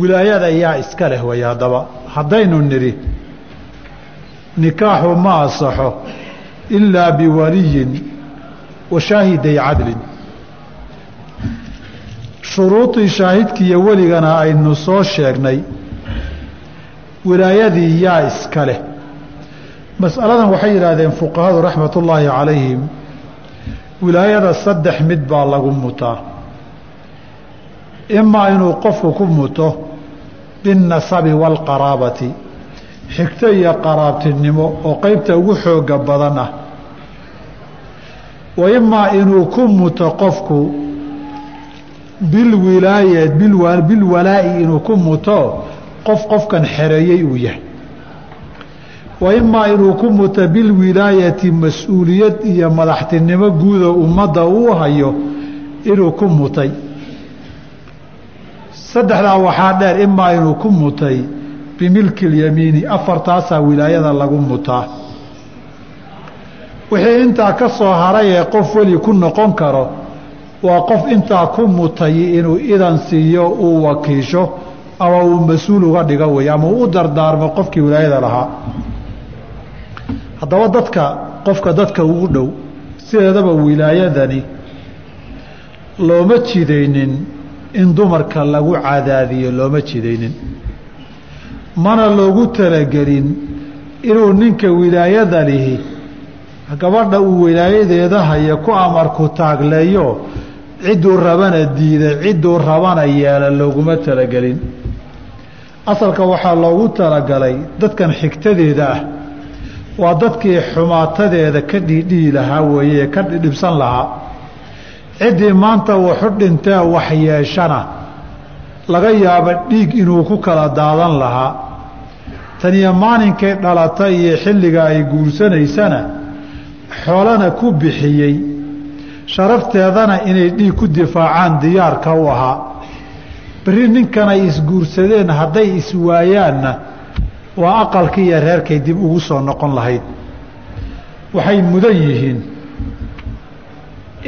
wilaayada yaa iska leh way haddaba. Haddaynu nidhi nikaaxu ma asaxo ilaa biwaliyin wa shaahiday cadlin. Shuruudii shaahidkiiyo weligana aynu soo sheegnay wilaayadii yaa iska leh. Mas'aladan waxay yidhaahdeen fuqahadu raxmatullaahi calayhim wilaayada saddex mid baa lagu mutaa imaa inuu qofku ku muto binnasabi waalqaraabati xigto iyo qaraabtinimo oo qeybta ugu xooga badan ah. Wa imaa inuu ku muto qofku bilwilaaya bilwalaa'i inuu ku muto qof qofkan xereeyey uu yahay. Wa imaa inuu ku muto bilwilaayati mas'uuliyad iyo madaxtinimo guudo ummadda uu hayo inuu ku mutay saddexdaa waxaa dheer imaa inuu ku mutay bimilki اlyamiini afartaasaa wilaayada lagu mutaa. Wixii intaa ka soo haray ee qof weli ku noqon karo waa qof intaa ku mutay inuu idan siiyo uu wakiisho ama uu mas'uul uga dhigo wey ama uu u dardaarmo qofkii wilaayada lahaa. Haddaba dadka qofka dadka ugu dhow sideedaba wilaayadani looma jidaynin in dumarka lagu cadaadiyo looma jidaynin. Mana loogu talagelin inuu ninka wilaayada lihi gabadha uu wilaayadeeda haya ku amarku taagleeyo cidduu rabana diida cidduu rabana yeela looguma talagelin. Asalka waxaa loogu talagalay dadkan xigtadeeda ah waa dadkii xumaatadeeda ka dhiidhihi lahaa weeye ka dhibsan lahaa ciddii maanta waxu dhintee wax yeeshana laga yaaba dhiig inuu ku kala daadan lahaa. Taniyo maalinkay dhalata iyo xilliga ay guursanaysana xoolana ku bixiyey. Sharafteedana inay dhiig ku difaacaan diyaarka u ahaa. Berri ninkan ay isguursadeen hadday iswaayaanna waa aqalkii iyo reerkay dib ugu soo noqon lahayd. Waxay mudan yihiin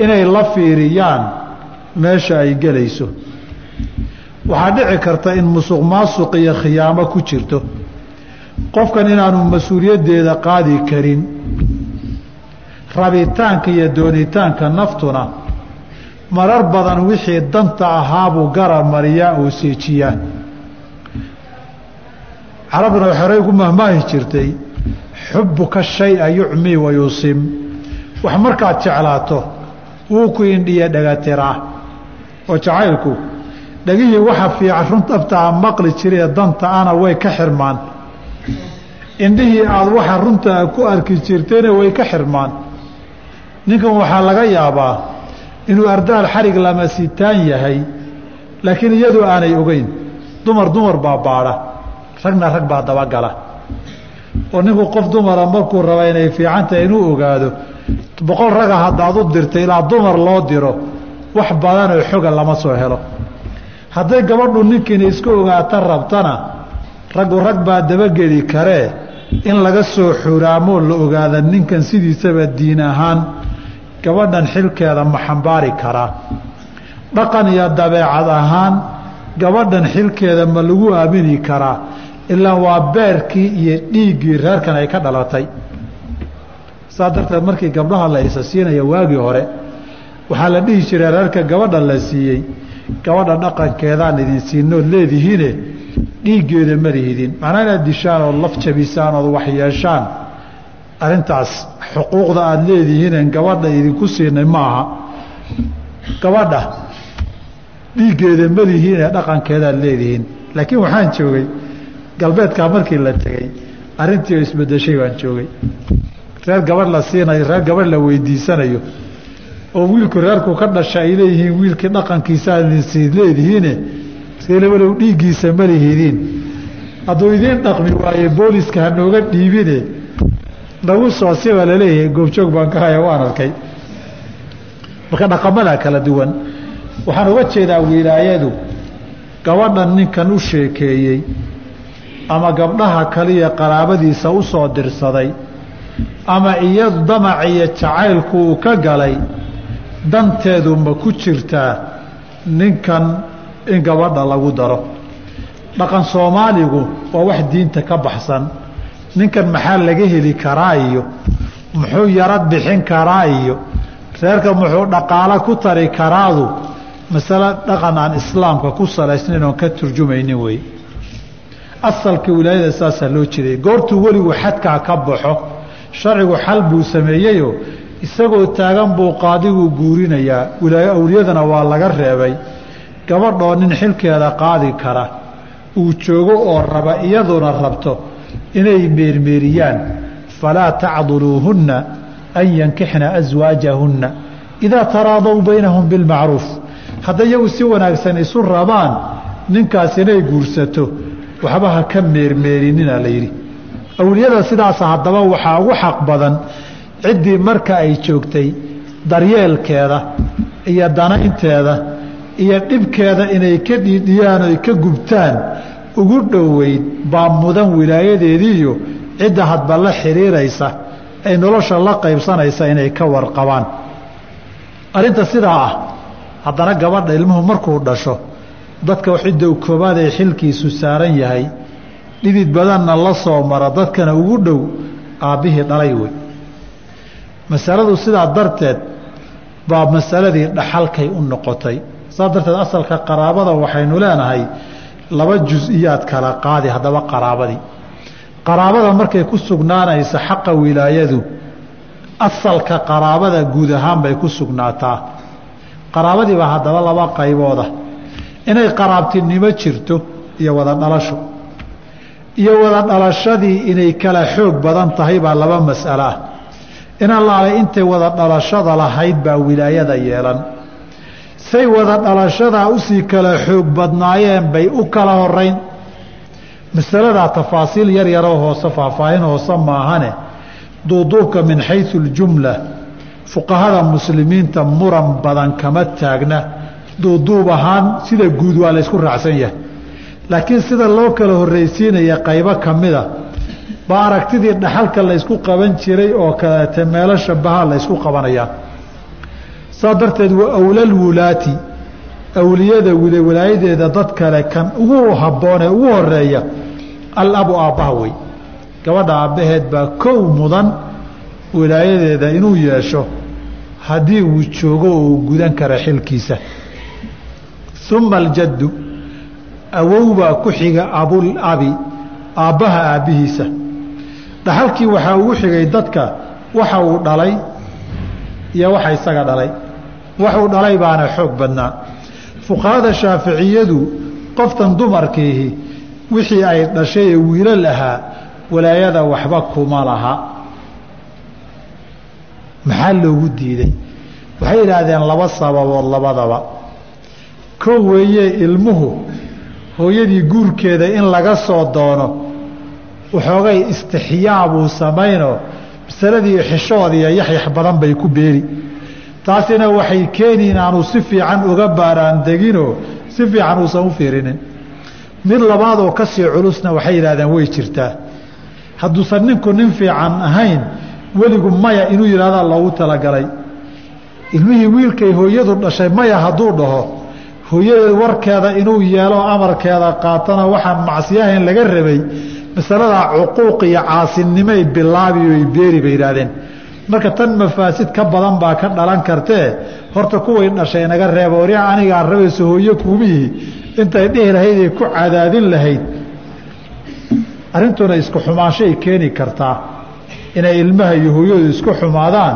inay la fiiriyaan meesha ay gelayso. Waxaa dhici karta in musuq maasuq iyo khiyaamo ku jirto. Qofkan inaanu mas'uuliyaddeeda qaadi karin rabitaanka iyo doonitaanka naftuna marar badan wixii danta ahaabuu garamariyaa oo seejiyaa carabna xorey ku mahmaahi jirtay xubbuka shaya yucmii wa yusim. Wax markaad jeclaato wuu ku indhiya dhagatiraa. Oo jacaylku dhagihii waxa fiican run dhabtaa maqli jiree danta ana way ka xirmaan. Indhihii aada waxa runtaa ku arki jirtayna way ka xirmaan. Ninkan waxaa laga yaabaa inuu ardaal xarig lama sitaan yahay laakiin iyadu aanay ogeyn. Dumar dumar baa baadha. Ragna rag baa dabagala. Oo ninku qof dumara markuu raba inay fiican tahay inuu ogaado boqol raga haddaad u dirta ilaa dumar loo diro wax badanoo xoga lama soo helo. Hadday gabadhu ninkiina iska ogaata rabtana raggu rag baa dabageli karee in laga soo xuraamoo la ogaada ninkan sidiisaba diin ahaan gabadhan xilkeeda ma xambaari karaa dhaqan iyo dabeecad ahaan gabadhan xilkeeda ma lagu aamini karaa ilaa waa beerkii iyo dhiiggii reerkan ay ka dhalatay saa darteed markii gabdhaha la isa siinaya waagii hore waxaa la dhihi jiray reerka gabadha la siiyey gabadha dhaqankeedaan idin siinood leedihiine dhiiggeeda ma lihidin macnaa inaad dishaan ood laf jabisaan ood waxyeeshaan arrintaas xuquuqda aada leedihiinen gabadha idinku siinay maaha gabadha dhiiggeeda ma lihiine dhaqankeedaad leedihiin. Laakiin waxaan joogay galbeedkaa markii la tegey arrintii oo isbedeshay baan joogay reer gabadh la siinayo reer gabadh la weydiisanayo oo wiilku reerku ka dhasha ay leeyihiin wiilkii dhaqankiisa aadsi leedihiine seelabalow dhiiggiisa ma lihidiin hadduu idiin dhaqmi waaye booliska hanooga dhiibine nagu soo siba la leeyahay goobjoog baan ka haya waan arkay. Marka dhaqamadaa kala duwan. Waxaan uga jeedaa wilaayadu gabadhan ninkan u sheekeeyey ama gabdhaha kaliya qaraabadiisa u soo dirsaday ama iyadu damac iyo jacaylku uu ka galay danteedu ma ku jirtaa ninkan in gabadha lagu daro. Dhaqan soomaaligu waa wax diinta ka baxsan. Ninkan maxaa laga heli karaa iyo muxuu yarad bixin karaa iyo reerka muxuu dhaqaalo ku tari karaadu? Masale dhaqan aan islaamka ku salaysnayn oon ka turjumaynin wey asalka wilaayada saasaa loo jiray. Goortuu weligu xadkaa ka baxo sharcigu xal buu sameeyeyoo isagoo taagan buu qaadigu guurinayaa. Awliyadana waa laga reebay. Gabadhoo nin xilkeeda qaadi kara. Uu joogo oo raba iyaduna rabto inay meermeeriyaan. Falaa tacduluuhunna an yankixna aswaajahunna idaa taraadow baynahum bilmacruuf hadday iyagu si wanaagsan isu rabaan ninkaas inay guursato. Waxba ha ka meermeerinina la yidhi awliyada sidaasa haddaba waxaa ugu xaq badan ciddii marka ay joogtay daryeelkeeda iyo danaynteeda iyo dhibkeeda inay ka dhiidhiyaan oy ka gubtaan ugu dhoweyd baa mudan wilaayadeediiyo cidda hadba la xiriiraysa ay nolosha la qaybsanaysa inay ka warqabaan. Arrinta sidaa ah haddana gabadha ilmuhu markuu dhasho dadka cidda koobaad ee xilkiisu saaran yahay dhidid badanna la soo mara dadkana ugu dhow aabbihii dhalay wey masaladu sidaa darteed baa masaladii dhaxalkay u noqotay. Saas darteed asalka qaraabada waxaynu leenahay laba jus-iyaad kala qaadi haddaba qaraabadii. Qaraabada markay ku sugnaanaysa xaqa wilaayadu asalka qaraabada guud ahaan bay ku sugnaataa. Qaraabadii baa haddaba laba qaybooda. Inay qaraabtinimo jirto iyo wada dhalasho iyo wada dhalashadii inay kala xoog badan tahay baa laba mas'alo ah in allaale intay wada dhalashada lahayd baa wilaayada yeelan. Say wada dhalashadaa u sii kala xoog badnaayeen bay u kala horeyn masaladaa tafaasiil yar yaroo hoose faahfaahin hoose maahane. Duuduubka min xayu ljumla. Fuqahada muslimiinta muran badan kama taagna. Duuduub ahaan sida guud waa laysku raacsan yahay laakiin sida loo kala horreysiinaya qaybo ka mida baa aragtidii dhaxalka laysku qaban jiray oo kaleete meelo shabaha laysku qabanayaa saa darteed wa awlal wulaati awliyada wilaayadeeda dad kale kan ugu habboonee ugu horreeya alabu aabbaha wey. Gabadha aabbaheed baa kow mudan wilaayadeeda inuu yeesho haddii uu joogo oo uu gudan kara xilkiisa. Uma aljaddu awowbaa ku xiga abul abi aabbaha aabbihiisa. Dhaxalkii waxaa ugu xigay dadka waxa uu dhalay iyo waxa isaga dhalay. Waxuu dhalay baana xoog badnaa. Fuqahada shaaficiyadu qoftan dumarkiihi wixii ay dhashay ee wiilo lahaa walaayada waxba kuma laha. Maxaa loogu diiday? Waxay yidhaahdeen laba sababood labadaba. Koo weeye ilmuhu hooyadii guurkeeda in laga soo doono waxoogay istixyaa buu samaynoo masaladii xishood iyo yaxyax badan bay ku beeri. Taasina waxay keeni inaanu si fiican uga baaraan deginoo si fiican uusan u fiirinin. Mid labaadoo ka sii culusna waxay yidhahdeen way jirtaa. Hadduusan ninku nin fiican ahayn weligu maya inuu yidhahdaa loogu talagalay. Ilmihii wiilkay hooyadu dhashay maya hadduu dhaho hooyadeed warkeeda inuu yeelo amarkeeda qaatana waxaan macsiyahayn laga rabay masaladaa cuquuq iyo caasinimay bilaabi ay beeri bay yidhaahdeen. Marka tan mafaasid ka badan baa ka dhalan kartee horta kuway dhashay naga reeba ori anigaa rabayso hooye kuumihi intay dhihi lahaydee ku cadaadin lahayd. Arrintuna isku xumaanshoay keeni kartaa inay ilmaha iyo hooyadu isku xumaadaan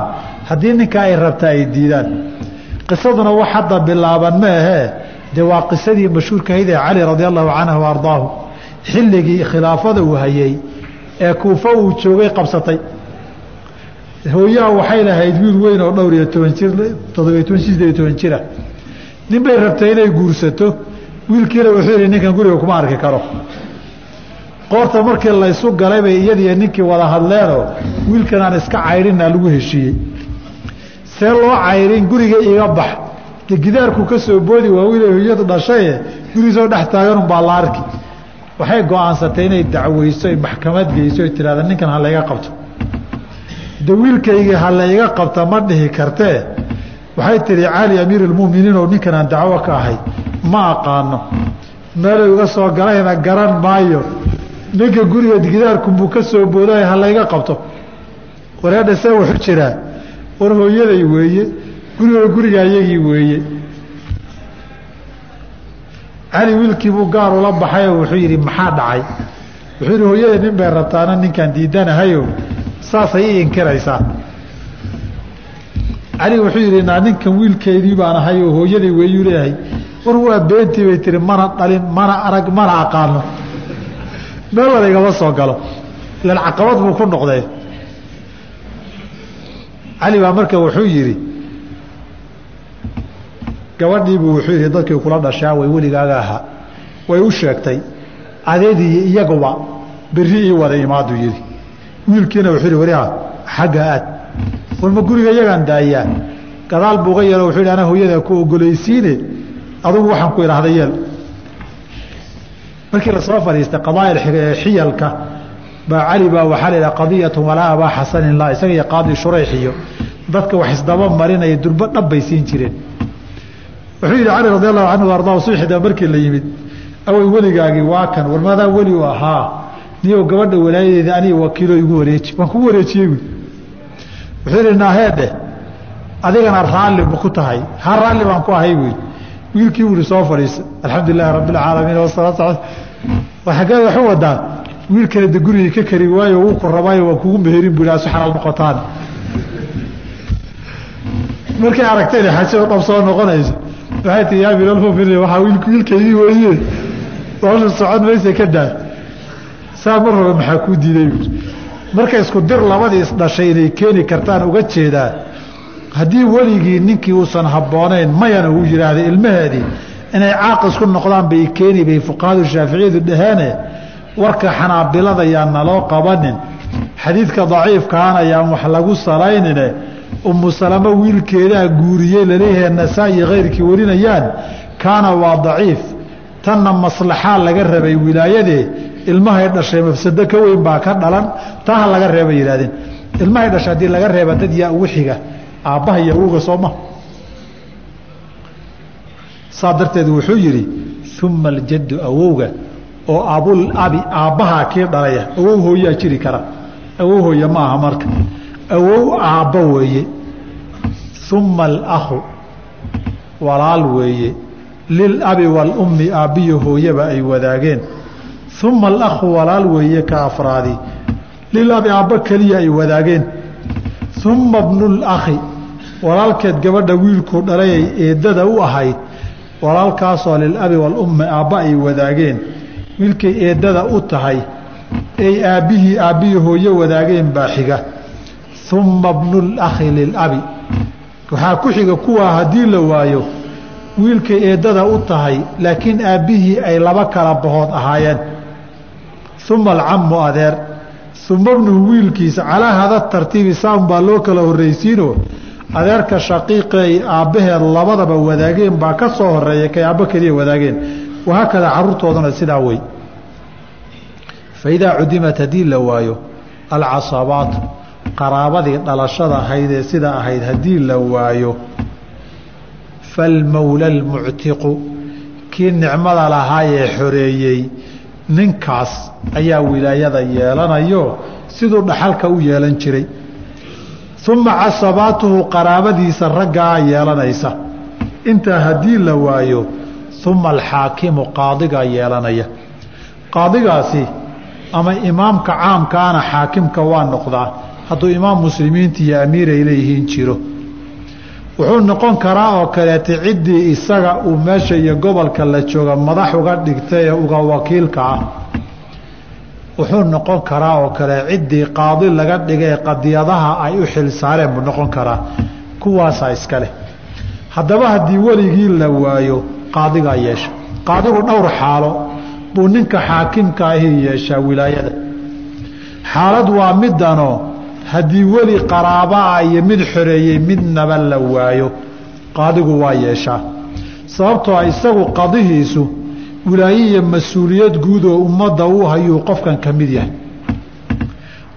haddii ninka ay rabtaa ay diidaan qisaduna wax hadda bilaaban ma ahee dee waa qisadii mashhuurkahayd ee cali radi allahu canhu ardaahu. Xilligii khilaafada uu hayey ee kuufo uu joogay qabsatay. Hooyaha waxay lahayd wiil weyn oo dhowr iyo toban jir toddobiyo toban sideed iyo toban jira. Nin bay rabtay inay guursato. Wiilkiina wuxuu yihi ninkan guriga kuma arki karo. Qoorta markii laysu galay bay iyadiiyo ninkii wada hadleenoo wiilkan aan iska caydhinaa lagu heshiiyey see loo cayrin guriga iga bax. De gidaarku ka soo boodi waa wiil hooyadu dhashaye gurigisoo dhex taaganunbaa la arki. Waxay go'aansatay inay dacweyso maxkamad geyso ay ninkan ha layga qabto. De wiilkaygii ha layga qabta ma dhihi kartee waxay tihi cali amiir almuminiin oo ninkan aan dacwo ka ahay ma aqaano. Meelay uga soo galayna garan maayo. Ninka guriga gidaarkunbuu ka soo boodaya ha layga qabto. Wareedha see wuxu jiraa war hooyaday weeye guriga guriga ayagii weeye. Cali wiilkiibuu gaar ula baxayoo wuxuu yidhi maxaa dhacay? Wuxuu yidhi hooyada nin bay rabtaana ninkaan diidanahayo saasay i inkiraysaa. Cali wuxuu yidhi naa ninkan wiilkeedii baan ahay oo hooyaday weeyuu leeyahay. War waa beentii bay tihi mana dhalin mana arag mana aqaano. Meel wada igama soo galo. Ilan caqabad buu ku noqdee cali baa marka wuxuu yidhi gabadhiibuu wuxuu yidhi dadkii kula dhashaa way weligaaga ahaa. Way u sheegtay adeedii iyaguba berri ii wada imaaduu yidhi. Wiilkiina wuxuu yidhi wariha xagga aad. Warma guriga iyagaan daayaa? Gadaal buuga yeelo wuxuu yidhi anaa hooyada ku ogolaysiine adugu waxaan ku idhaahda yeel. Markii la soo fadhiistay qadaaya xiyalka baa cali baa waxaa la yidhaha qadiyatu walaa abaa xasanin la isaga iyo qaadi shurayx iyo dadka wax isdaba marinaya durbo dhab bay siin jireen. Wuxuu yidhi cali radi allahu canhu ardaa suxida markii la yimid awey weligaagii waa kan warmadaa weli u ahaa? Niyow gabadha walaayadeeda aniga wakiilo igu wareeji waan kugu wareejiyey wi wuxuu yidhi naaheedhe adigana raalli ma ku tahay ha raalli baan ku ahay wy wiilkii wuri soo fadhiisa alxamdu lilahi rabbi alcaalamiin wasalaat xaggee waxu wadaa wiilkana de gurigii ka kari waayo wuu ku rabaayo waan kugu meherin bu asu xalaal noqotaan markay aragtay xajado dhab soo noqonayso. Waxay tii yaa amiiralmuminiin waxaa wiilkeydii weeye. Nolosha socon maysa ka daa saa mar raba maxaa kuu diiday marka isku dir labadii isdhashay inay keeni kartaan uga jeedaa haddii weligii ninkii uusan habboonayn mayana uu yidhaahday ilmaheedii inay caaq isku noqdaan bay keeni bay fuqahadu shaaficiyadu dhaheene warka xanaabilada yaan naloo qabanin. Xadiidka daciifkaana ayaan wax lagu salaynine umu salamo wiilkeedaa guuriyey la leeyahay nasaa-i kayrkii warinayaan kaana waa daciif. Tanna maslaxaa laga rabay wilaayadee ilmahay dhashay mafsado ka weyn baa ka dhalan taa ha laga reeba yidhahdeen ilmahay dhashay haddii laga reeba dad yaa ugu xiga aabbaha iyo awowga sooma saa darteed wuxuu yidhi uma aljaddu awowga oo abul abi aabbahaa kii dhalaya awow hooyaa jiri kara awow hooye ma aha marka awow aabbo weeye uma alakhu walaal weeye lilabi waalummi aabbiyo hooyaba ay wadaageen uma alakhu walaal weeye ka afraadi lilabi aabbo keliya ay wadaageen uma bnulakhi walaalkeed gabadha wiilkuu dhalay ay eeddada u ahayd walaalkaasoo lilabi waalummi aabba ay wadaageen wiilkay eeddada u tahay ay aabbihii aabbihii hooyo wadaageen baa xiga. Uma bnulakhi lilabi waxaa ku xiga kuwaa haddii la waayo wiilkay eeddada u tahay laakiin aabbihii ay laba kala bahood ahaayeen. Uma alcammu adeer. Uma bnuhu wiilkiisa calaa hada tartiibi saan baa loo kala horraysiinoo adeerka shaqiiqa ay aabbaheed labadaba wadaageen baa ka soo horreeya kay aabbo keliya wadaageen wahaakadaa carruurtooduna sidaa wey fa idaa cudimat haddii la waayo alcasabaat qaraabadii dhalashada ahayd ee sida ahayd haddii la waayo falmowla almuctiqu kii nicmada lahaa ee xoreeyey ninkaas ayaa wilaayada yeelanayo siduu dhaxalka u yeelan jiray. Uma casabaatuhu qaraabadiisa raggaa yeelanaysa. Intaa haddii la waayo uma alxaakimu qaadigaa yeelanaya. Qaadigaasi ama imaamka caamkaana xaakimka waa noqdaa hadduu imaam muslimiinta iyo amiir ay leeyihiin jiro. Wuxuu noqon karaa oo kaleeta ciddii isaga uu meesha iyo gobolka la jooga madax uga dhigtay ee uga wakiilka ah. Wuxuu noqon karaa oo kale ciddii qaadi laga dhigay qadiyadaha ay u xil saareen buu noqon karaa. Kuwaasaa iska leh. Haddaba haddii weligii la waayo qaadigaa yeesha. Qaadigu dhowr xaalo buu ninka xaakimka ahii yeeshaa wilaayada. Xaalad waa midanoo haddii weli qaraabaa iyo mid xoreeyey midnaba la waayo. Qaadigu waa yeeshaa. Sababtoo a isagu qadihiisu wilaaye iyo mas'uuliyad guud oo ummadda u hayuu qofkan ka mid yahay.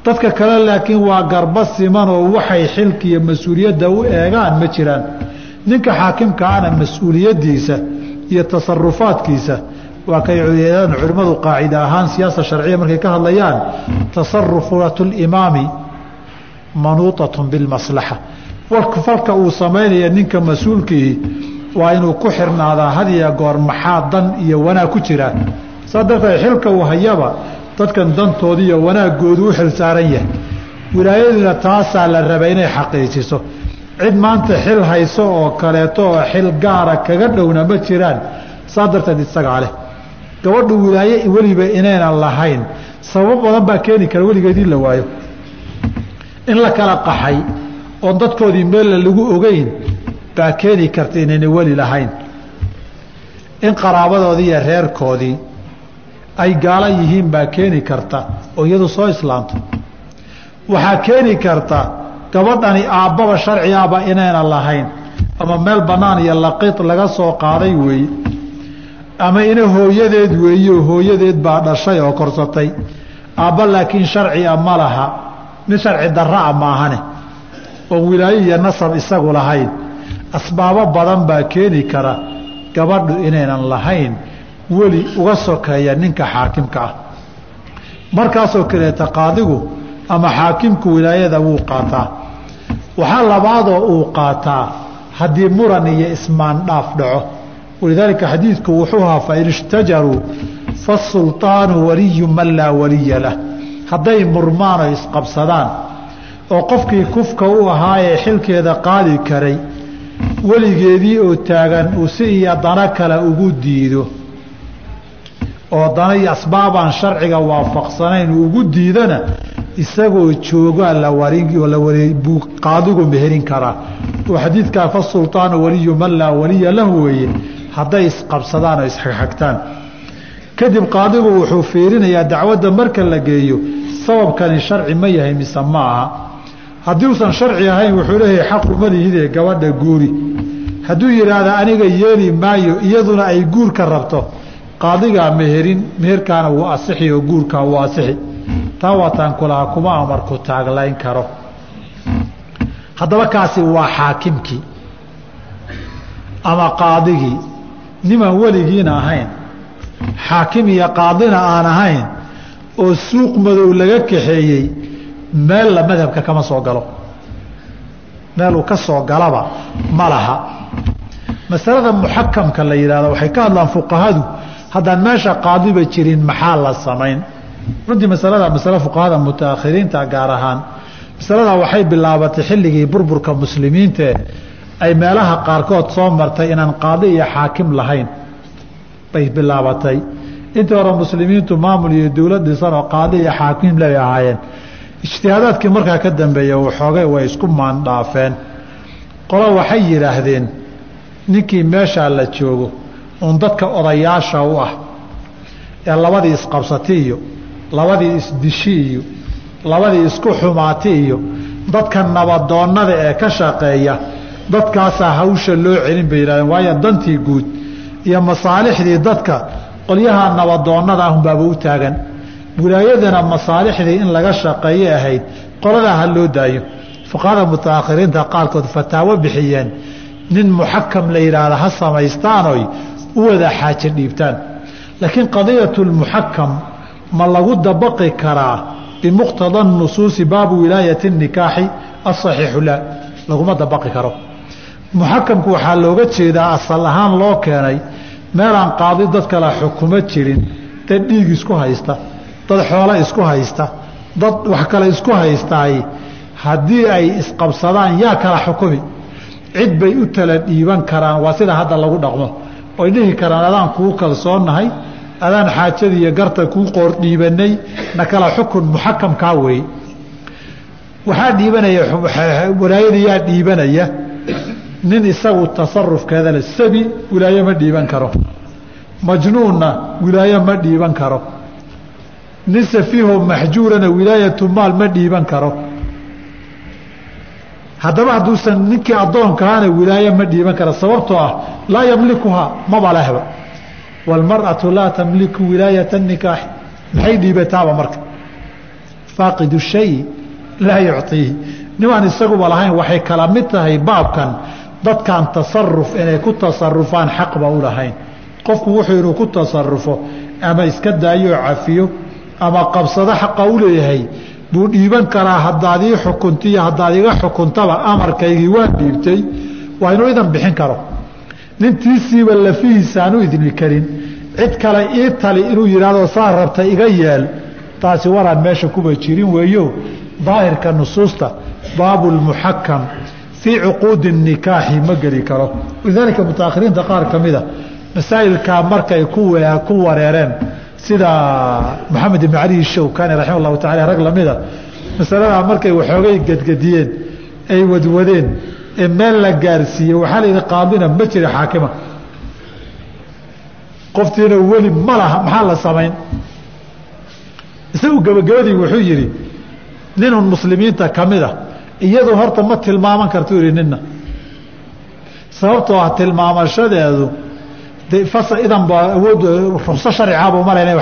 Dadka kale laakiin waa garba siman oo waxay xilka iyo mas'uuliyadda u eegaan ma jiraan. Ninka xaakimkaana mas'uuliyaddiisa iyo tasarufaadkiisa. Waa kay yadaan culimmadu qaacida ahaan siyaasa sharciya markay ka hadlayaan tasarufaatulimaami manuutatun bilmaslaxa falka uu samaynaya ninka mas'uulkiihi waa inuu ku xirnaadaa hadiya goor maxaa dan iyo wanaag ku jiraa saa darteed xilka uu hayaba dadkan dantoodiiyo wanaaggoodu u xilsaaran yahay. Wilaayaduna taasaa la raba inay xaqiijiso cid maanta xil hayso oo kaleeto oo xil gaara kaga dhowna ma jiraan. Saa darteed isagaa leh gabadhu wilaaye weliba inaynan lahayn. Sababo badan baa keeni kara weligeedii la waayo. In la kala qaxay oon dadkoodii meella lagu ogeyn baa keeni karta inayna weli lahayn. In qaraabadoodii iyo reerkoodii ay gaala yihiin baa keeni karta oo iyadu soo islaamto waxaa keeni karta gabadhani aabbaba sharcigaaba inaynan lahayn. Ama meel bannaan iyo laqiid laga soo qaaday weeye ama ina hooyadeed weeyo hooyadeed baa dhashay oo korsatay. Aabba laakiin sharciga ma laha. Mid sharci daraa maahane oon wilaayo iyo nasab isagu lahayn. Asbaabo badan baa keeni kara gabadhu inaynan lahayn. Weli uga sokeeya ninka xaakimka ah. Markaasoo kaleeta qaadigu ama xaakimku wilaayada wuu qaataa waxaa labaadoo uu qaataa haddii muran iyo ismaandhaaf dhaco. Walidaalika xadiidku wuxuu ahaa fain ishtajaruu fasulطaanu waliyu man laa waliya lah. Hadday murmaan oo isqabsadaan oo qofkii kufka u ahaayee xilkeeda qaadi karay weligeedii oo taagan uu si iyo dano kale ugu diido. Oo dana iyo asbaabaan sharciga waafaqsanayn ugu diidana isagoo joogaa qaadigu meherin karaa oo xadiidkaa fasulطaanu waliyu man laa waliya lahu weeye. Hadday isqabsadaan oo isxagxagtaan. Kadib qaadigu wuxuu fiirinayaa dacwadda marka la geeyo. Sababkani sharci ma yahay mise ma aha. Haddii uusan sharci ahayn wuxuu leeyahay xaqu malihidee gabadha guuri. Hadduu yidhaahda aniga yeeli maayo iyaduna ay guurka rabto. Qaadigaa meherin meherkaana wuu asixi oo guurkaa wuu asixi taa waataan kulaha kuma amarku taaglayn karo. Haddaba kaasi waa xaakimkii ama qaadigii. Niman weligiina ahayn xaakim iyo qaadina aan ahayn oo suuq madow laga kaxeeyey meella madhabka kama soo galo. Meel uu ka soo galaba ma laha. Masalada muxakamka la yidhahdo waxay ka hadlaan fuqahadu. Haddaan meesha qaadiba jirin maxaa la samayn runtii masalada masale fuqahada mutaakhiriinta gaar ahaan masaladaa waxay bilaabatay xilligii burburka muslimiintae ay meelaha qaarkood soo martay inaan qaadi iyo xaakim lahayn bay bilaabatay. Intii hore muslimiintu maamul iyo dowlad dhisan oo qaadi iyo xaakim lay ahaayeen. Ijtihaadaadkii markaa ka dambeeya waxoogay way isku maandhaafeen qolo waxay yidhaahdeen ninkii meeshaa la joogo uun dadka odayaasha u ah ee labadii isqabsati iyo labadii isdishi iyo labadii isku xumaati iyo dadka nabadoonnada ee ka shaqeeya dadkaasaa hawsha loo celin bay yidhahdeen. Waayo dantii guud iyo masaalixdii dadka qolyaha nabadoonnada ahunbaaba u taagan. Wilaayadana masaalixdii in laga shaqeeye ahayd qoladaa ha loo daayo. Fuqahada mutaakhiriinta qaarkood fataawo bixiyeen. Nin muxakam la yidhaahda ha samaystaanoy u wada xaaje dhiibtaan. Laakiin qadiyatu lmuxakam ma lagu dabaqi karaa bimuqtada nusuusi baabu wilaayati nikaaxi asaxiixu laa laguma dabaqi karo. Muxakamku waxaa looga jeedaa asal ahaan loo keenay meelaan qaadi dad kale xukumo jirin dad dhiig isku haysta dad xoolo isku haysta dad wax kale isku haystaay haddii ay isqabsadaan yaa kala xukumi. Cid bay u tala dhiiban karaan waa sida hadda lagu dhaqmo. Oy dhihi karaan adaan kuu kalsoonnahay adaan xaajadii iyo garta kuu qoor dhiibanay na kala xukun muxakamkaa weeye waxaa dhiibanaya walaayada yaa dhiibanaya nin isagu tasarufkeeda le sabi wilaaye ma dhiiban karo. Majnuunna wilaaye ma dhiiban karo. Nin safiiho maxjuurana wilaayatu maal ma dhiiban karo. Haddaba hadduusan ninkii addoonkahaana wilaaye ma dhiiban karo sababtoo ah laa yamlikuhaa maba wاlmarأaةu laa tamliku wilaayata الnikaaxi maxay dhiibataaba marka faaqidu shay laa yucطiihi nimaan isaguba lahayn waxay kala mid tahay baabkan dadkan tasaruf inay ku tasarufaan xaqba u lahayn qofku wuxuu inuu ku tasarufo ama iska daayoo cafiyo ama qabsado xaqa u leeyahay buu dhiiban karaa haddaad ii xukuntiyo haddaad iga xukuntaba amarkaygii waan dhiibtay waa inuu idan bixin karo nintiisiiba lafihiisa aanu idmi karin. Cid kale ii tali inuu yidhaahdo saa rabta iga yeel. Taasi waraan meesha kuba jirin weeyo. Daahirka nusuusta baabu lmuxakam fii cuquudi nikaaxi ma geli karo. Walidaalika mutaakhiriinta qaar ka mida masaa'ilkaa markay ku wareereen sida maxamed ibn cali shawkani raxima allahu tacala rag lamida masaladaa markay waxoogay gedgediyeen ay wadwadeen ee meel la gaarsiiyey waxaa la yidhi qaadina ma jira xaakima. Qoftiina weli ma laha maxaa la samayn? Isagu gebagabadii wuxuu yidhi ninun muslimiinta ka mid a iyadu horta ma tilmaaman kartuu yihi nina sababtoo ah tilmaamashadeedu de idan ba awood rukso sharcigaaba umalayna